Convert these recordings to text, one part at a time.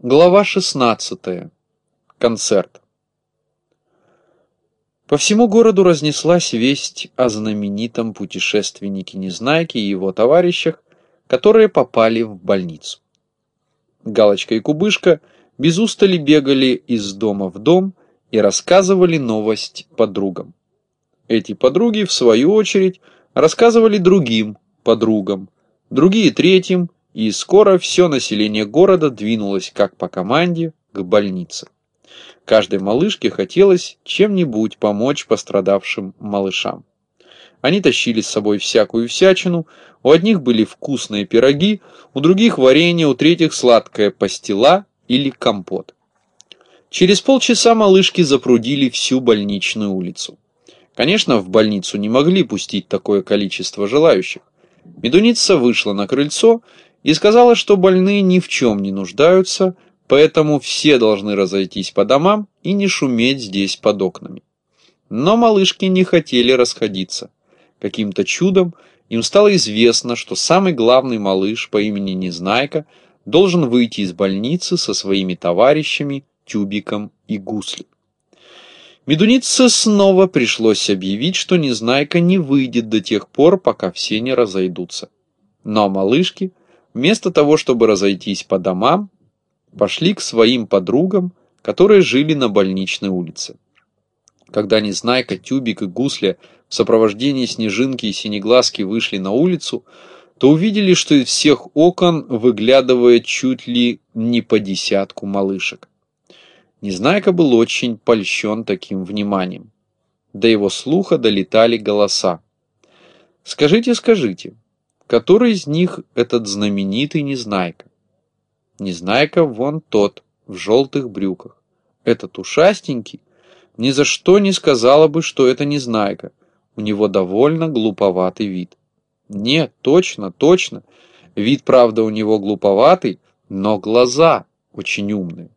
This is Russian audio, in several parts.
Глава 16. Концерт. По всему городу разнеслась весть о знаменитом путешественнике Незнайке и его товарищах, которые попали в больницу. Галочка и Кубышка без устали бегали из дома в дом и рассказывали новость подругам. Эти подруги, в свою очередь, рассказывали другим подругам, другие третьим, и скоро все население города двинулось, как по команде, к больнице. Каждой малышке хотелось чем-нибудь помочь пострадавшим малышам. Они тащили с собой всякую всячину, у одних были вкусные пироги, у других варенье, у третьих сладкая пастила или компот. Через полчаса малышки запрудили всю больничную улицу. Конечно, в больницу не могли пустить такое количество желающих. Медуница вышла на крыльцо и сказала, что больные ни в чем не нуждаются, поэтому все должны разойтись по домам и не шуметь здесь под окнами. Но малышки не хотели расходиться. Каким-то чудом им стало известно, что самый главный малыш по имени Незнайка должен выйти из больницы со своими товарищами Тюбиком и Гусли. Медунице снова пришлось объявить, что Незнайка не выйдет до тех пор, пока все не разойдутся. Но малышки вместо того, чтобы разойтись по домам, пошли к своим подругам, которые жили на больничной улице. Когда Незнайка, Тюбик и Гусля в сопровождении Снежинки и Синеглазки вышли на улицу, то увидели, что из всех окон выглядывает чуть ли не по десятку малышек. Незнайка был очень польщен таким вниманием. До его слуха долетали голоса. «Скажите, скажите, который из них этот знаменитый Незнайка? Незнайка вон тот, в желтых брюках. Этот ушастенький ни за что не сказала бы, что это Незнайка. У него довольно глуповатый вид. Нет, точно, точно. Вид, правда, у него глуповатый, но глаза очень умные.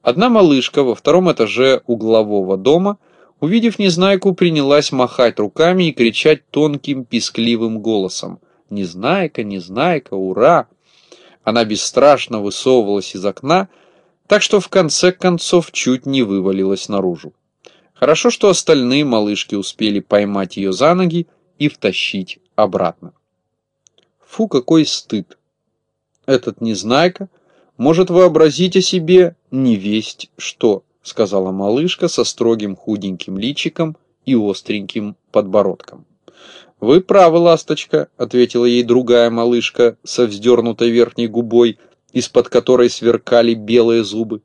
Одна малышка во втором этаже углового дома – Увидев Незнайку, принялась махать руками и кричать тонким пискливым голосом. «Незнайка, Незнайка, ура!» Она бесстрашно высовывалась из окна, так что в конце концов чуть не вывалилась наружу. Хорошо, что остальные малышки успели поймать ее за ноги и втащить обратно. Фу, какой стыд! Этот Незнайка может вообразить о себе невесть что сказала малышка со строгим худеньким личиком и остреньким подбородком. «Вы правы, ласточка», — ответила ей другая малышка со вздернутой верхней губой, из-под которой сверкали белые зубы.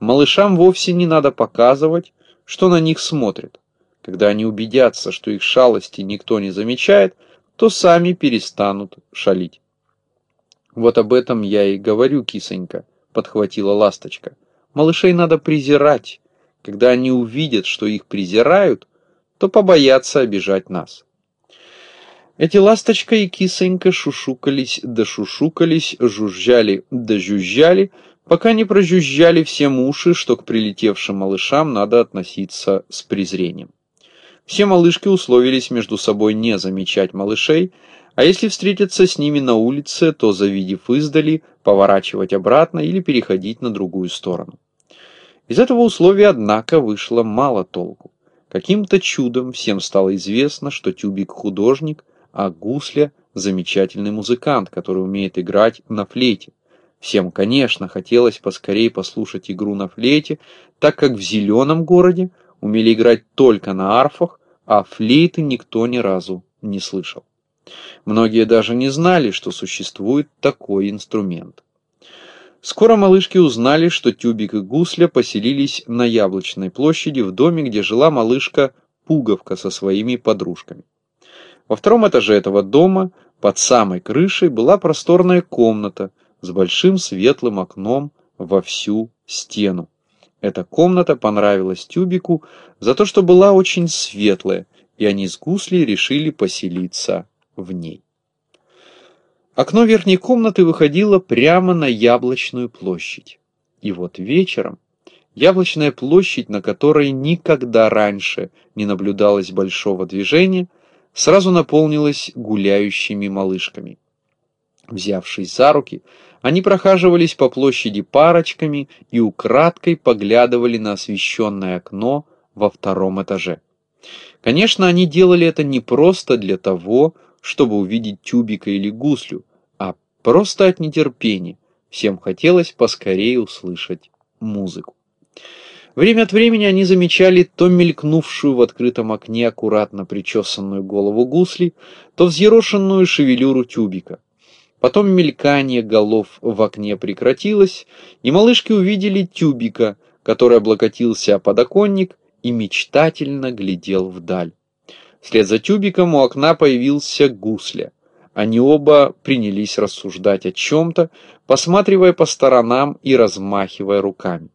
«Малышам вовсе не надо показывать, что на них смотрят. Когда они убедятся, что их шалости никто не замечает, то сами перестанут шалить». «Вот об этом я и говорю, кисонька», — подхватила ласточка. Малышей надо презирать. Когда они увидят, что их презирают, то побоятся обижать нас. Эти ласточка и кисонька шушукались да шушукались, жужжали да жужжали, пока не прожужжали всем уши, что к прилетевшим малышам надо относиться с презрением. Все малышки условились между собой не замечать малышей, а если встретиться с ними на улице, то, завидев издали, поворачивать обратно или переходить на другую сторону. Из этого условия, однако, вышло мало толку. Каким-то чудом всем стало известно, что Тюбик художник, а Гусля замечательный музыкант, который умеет играть на флейте. Всем, конечно, хотелось поскорее послушать игру на флейте, так как в зеленом городе умели играть только на арфах, а флейты никто ни разу не слышал. Многие даже не знали, что существует такой инструмент. Скоро малышки узнали, что Тюбик и Гусля поселились на Яблочной площади в доме, где жила малышка Пуговка со своими подружками. Во втором этаже этого дома, под самой крышей, была просторная комната с большим светлым окном во всю стену. Эта комната понравилась Тюбику за то, что была очень светлая, и они с Гуслей решили поселиться в ней. Окно верхней комнаты выходило прямо на Яблочную площадь. И вот вечером Яблочная площадь, на которой никогда раньше не наблюдалось большого движения, сразу наполнилась гуляющими малышками. Взявшись за руки, они прохаживались по площади парочками и украдкой поглядывали на освещенное окно во втором этаже. Конечно, они делали это не просто для того, чтобы увидеть тюбика или гуслю, а просто от нетерпения. Всем хотелось поскорее услышать музыку. Время от времени они замечали то мелькнувшую в открытом окне аккуратно причесанную голову гусли, то взъерошенную шевелюру тюбика. Потом мелькание голов в окне прекратилось, и малышки увидели тюбика, который облокотился о подоконник и мечтательно глядел вдаль. Вслед за тюбиком у окна появился гусля. Они оба принялись рассуждать о чем-то, посматривая по сторонам и размахивая руками.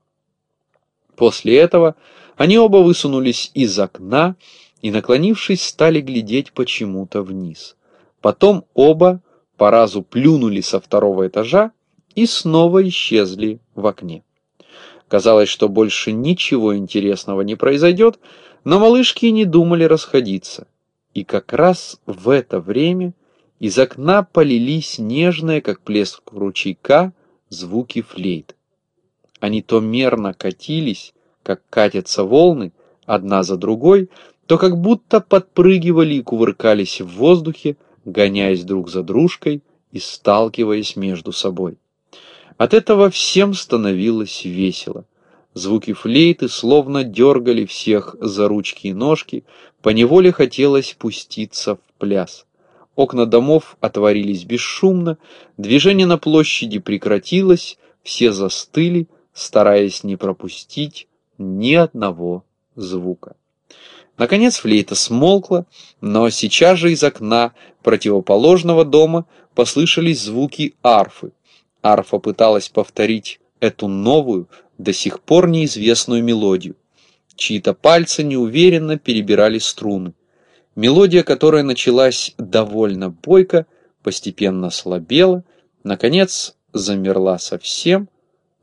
После этого они оба высунулись из окна и, наклонившись, стали глядеть почему-то вниз. Потом оба по разу плюнули со второго этажа и снова исчезли в окне. Казалось, что больше ничего интересного не произойдет, но малышки не думали расходиться. И как раз в это время из окна полились нежные, как плеск ручейка, звуки флейт. Они то мерно катились, как катятся волны, одна за другой, то как будто подпрыгивали и кувыркались в воздухе, гоняясь друг за дружкой и сталкиваясь между собой. От этого всем становилось весело. Звуки флейты словно дергали всех за ручки и ножки, поневоле хотелось пуститься в пляс. Окна домов отворились бесшумно, движение на площади прекратилось, все застыли, стараясь не пропустить ни одного звука. Наконец флейта смолкла, но сейчас же из окна противоположного дома послышались звуки арфы. Арфа пыталась повторить эту новую, до сих пор неизвестную мелодию. Чьи-то пальцы неуверенно перебирали струны. Мелодия, которая началась довольно бойко, постепенно слабела, наконец замерла совсем,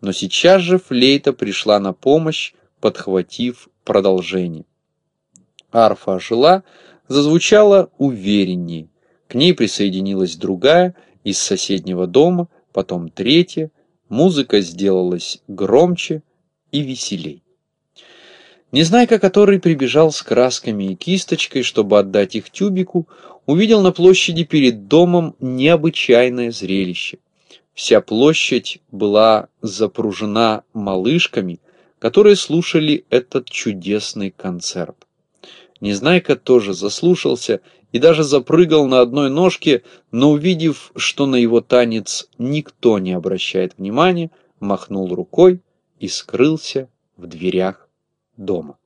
но сейчас же флейта пришла на помощь, подхватив продолжение. Арфа ожила, зазвучала увереннее. К ней присоединилась другая из соседнего дома, потом третья. Музыка сделалась громче и веселей. Незнайка, который прибежал с красками и кисточкой, чтобы отдать их тюбику, увидел на площади перед домом необычайное зрелище. Вся площадь была запружена малышками, которые слушали этот чудесный концерт. Незнайка тоже заслушался и даже запрыгал на одной ножке, но увидев, что на его танец никто не обращает внимания, махнул рукой и скрылся в дверях дома.